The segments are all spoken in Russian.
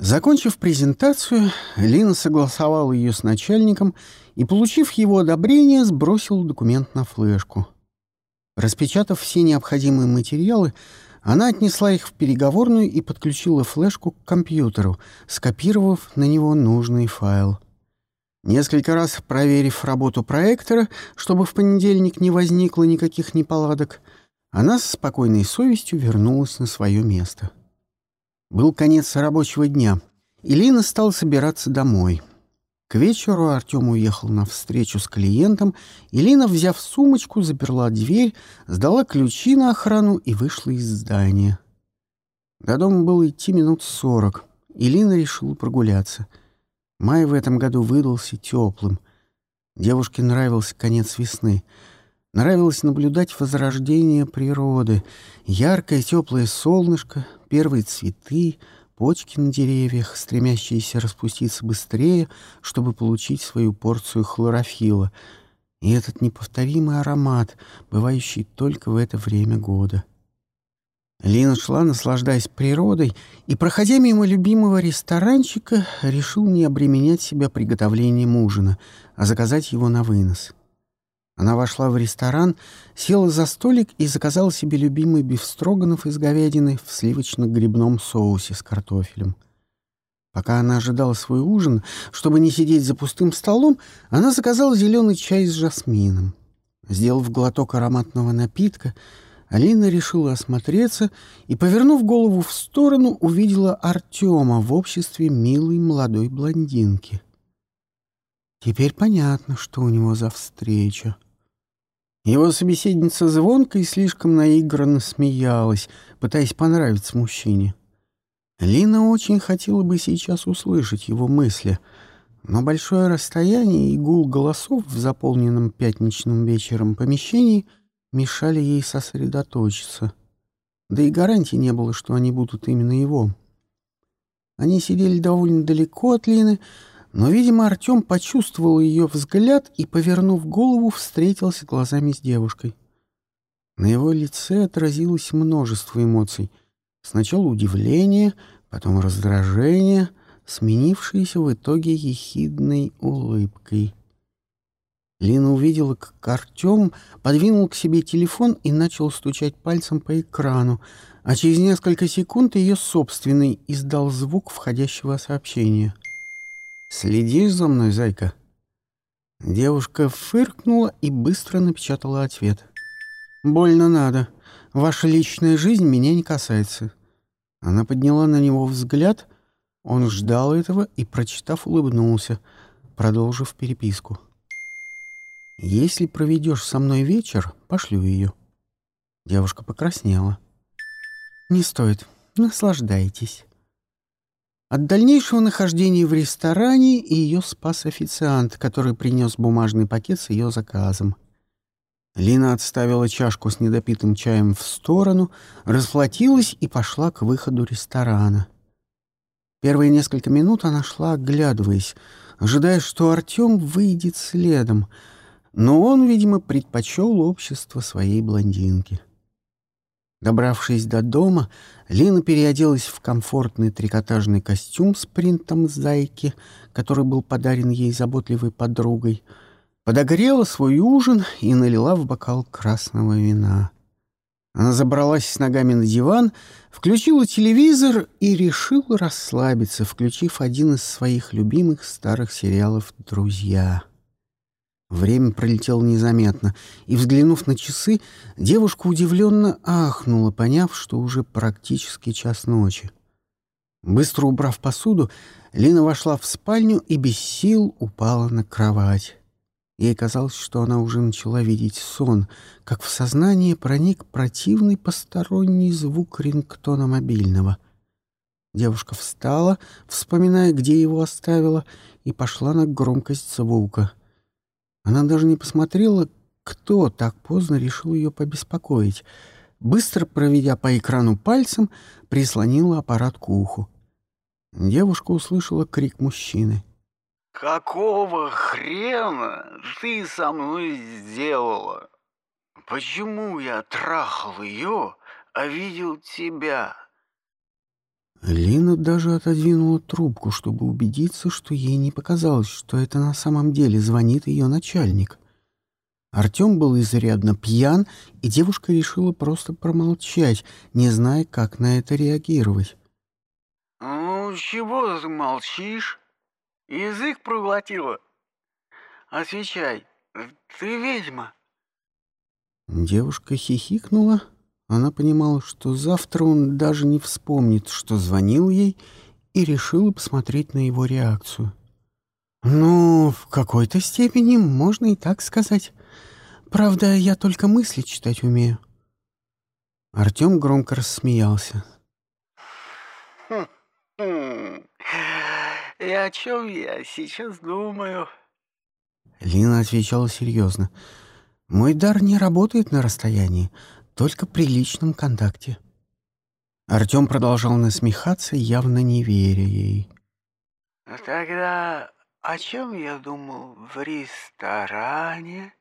Закончив презентацию, Лина согласовала ее с начальником и, получив его одобрение, сбросила документ на флешку. Распечатав все необходимые материалы, она отнесла их в переговорную и подключила флешку к компьютеру, скопировав на него нужный файл. Несколько раз проверив работу проектора, чтобы в понедельник не возникло никаких неполадок, она с спокойной совестью вернулась на свое место. Был конец рабочего дня, и Лина стала собираться домой. К вечеру Артем уехал на встречу с клиентом, и Лина, взяв сумочку, заперла дверь, сдала ключи на охрану и вышла из здания. До дома было идти минут сорок, и Лина решила прогуляться. Май в этом году выдался теплым. Девушке нравился конец весны — Нравилось наблюдать возрождение природы. Яркое теплое солнышко, первые цветы, почки на деревьях, стремящиеся распуститься быстрее, чтобы получить свою порцию хлорофила. И этот неповторимый аромат, бывающий только в это время года. Лина шла, наслаждаясь природой, и, проходя мимо любимого ресторанчика, решил не обременять себя приготовлением ужина, а заказать его на вынос — она вошла в ресторан, села за столик и заказала себе любимый бифстроганов из говядины в сливочно-грибном соусе с картофелем. Пока она ожидала свой ужин, чтобы не сидеть за пустым столом, она заказала зеленый чай с жасмином. Сделав глоток ароматного напитка, Алина решила осмотреться и, повернув голову в сторону, увидела Артема в обществе милой молодой блондинки. Теперь понятно, что у него за встреча. Его собеседница звонко и слишком наигранно смеялась, пытаясь понравиться мужчине. Лина очень хотела бы сейчас услышать его мысли, но большое расстояние и гул голосов в заполненном пятничным вечером помещении мешали ей сосредоточиться. Да и гарантии не было, что они будут именно его. Они сидели довольно далеко от Лины, но, видимо, Артем почувствовал ее взгляд и, повернув голову, встретился глазами с девушкой. На его лице отразилось множество эмоций. Сначала удивление, потом раздражение, сменившееся в итоге ехидной улыбкой. Лина увидела, как Артем подвинул к себе телефон и начал стучать пальцем по экрану, а через несколько секунд ее собственный издал звук входящего сообщения — «Следишь за мной, зайка?» Девушка фыркнула и быстро напечатала ответ. «Больно надо. Ваша личная жизнь меня не касается». Она подняла на него взгляд. Он ждал этого и, прочитав, улыбнулся, продолжив переписку. «Если проведешь со мной вечер, пошлю ее». Девушка покраснела. «Не стоит. Наслаждайтесь». От дальнейшего нахождения в ресторане ее спас официант, который принес бумажный пакет с ее заказом. Лина отставила чашку с недопитым чаем в сторону, расплатилась и пошла к выходу ресторана. Первые несколько минут она шла, оглядываясь, ожидая, что Артем выйдет следом, но он, видимо, предпочел общество своей блондинки. Добравшись до дома, Лина переоделась в комфортный трикотажный костюм с принтом зайки, который был подарен ей заботливой подругой, подогрела свой ужин и налила в бокал красного вина. Она забралась с ногами на диван, включила телевизор и решила расслабиться, включив один из своих любимых старых сериалов «Друзья». Время пролетело незаметно, и, взглянув на часы, девушка удивленно ахнула, поняв, что уже практически час ночи. Быстро убрав посуду, Лина вошла в спальню и без сил упала на кровать. Ей казалось, что она уже начала видеть сон, как в сознание проник противный посторонний звук рингтона мобильного. Девушка встала, вспоминая, где его оставила, и пошла на громкость звука — она даже не посмотрела, кто так поздно решил ее побеспокоить. Быстро проведя по экрану пальцем, прислонила аппарат к уху. Девушка услышала крик мужчины. «Какого хрена ты со мной сделала? Почему я трахал ее, а видел тебя?» Лина даже отодвинула трубку, чтобы убедиться, что ей не показалось, что это на самом деле звонит ее начальник. Артем был изрядно пьян, и девушка решила просто промолчать, не зная, как на это реагировать. «Ну, чего ты молчишь? Язык проглотила? Отвечай, ты ведьма?» Девушка хихикнула. Она понимала, что завтра он даже не вспомнит, что звонил ей, и решила посмотреть на его реакцию. «Ну, в какой-то степени можно и так сказать. Правда, я только мысли читать умею». Артем громко рассмеялся. Хм, и о чем я сейчас думаю? Лина отвечала серьезно. «Мой дар не работает на расстоянии, только при личном контакте». Артем продолжал насмехаться, явно не веря ей. Тогда о чем я думал в ресторане?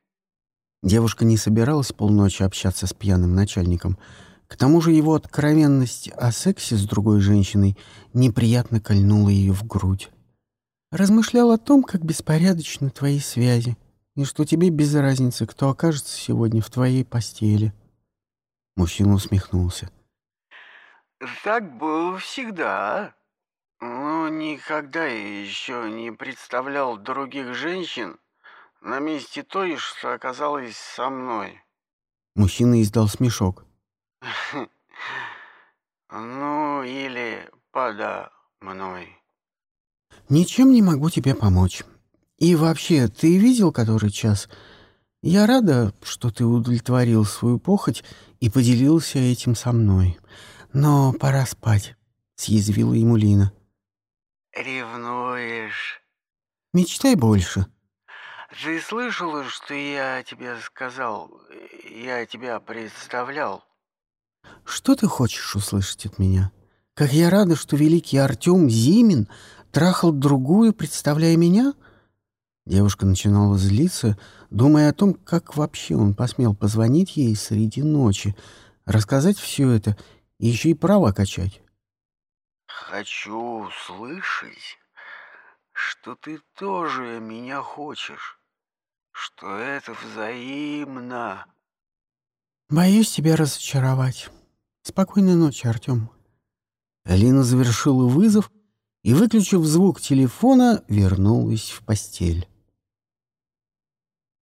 Девушка не собиралась полночи общаться с пьяным начальником. К тому же его откровенность о сексе с другой женщиной неприятно кольнула ее в грудь. Размышлял о том, как беспорядочны твои связи, и что тебе без разницы, кто окажется сегодня в твоей постели. Мужчина усмехнулся. Так было всегда. Но никогда я еще не представлял других женщин на месте той, что оказалась со мной. Мужчина издал смешок. Ну, или подо мной. «Ничем не могу тебе помочь. И вообще, ты видел который час? Я рада, что ты удовлетворил свою похоть и поделился этим со мной. Но пора спать», — съязвила ему Лина. Ревнуешь? «Мечтай больше». Ты слышала, что я тебе сказал? Я тебя представлял. «Что ты хочешь услышать от меня? Как я рада, что великий Артем Зимин трахал другую, представляя меня?» Девушка начинала злиться, думая о том, как вообще он посмел позвонить ей среди ночи, рассказать все это и еще и права качать. Хочу услышать, что ты тоже меня хочешь, что это взаимно. «Боюсь тебя разочаровать. Спокойной ночи, Артем». Алина завершила вызов и, выключив звук телефона, вернулась в постель.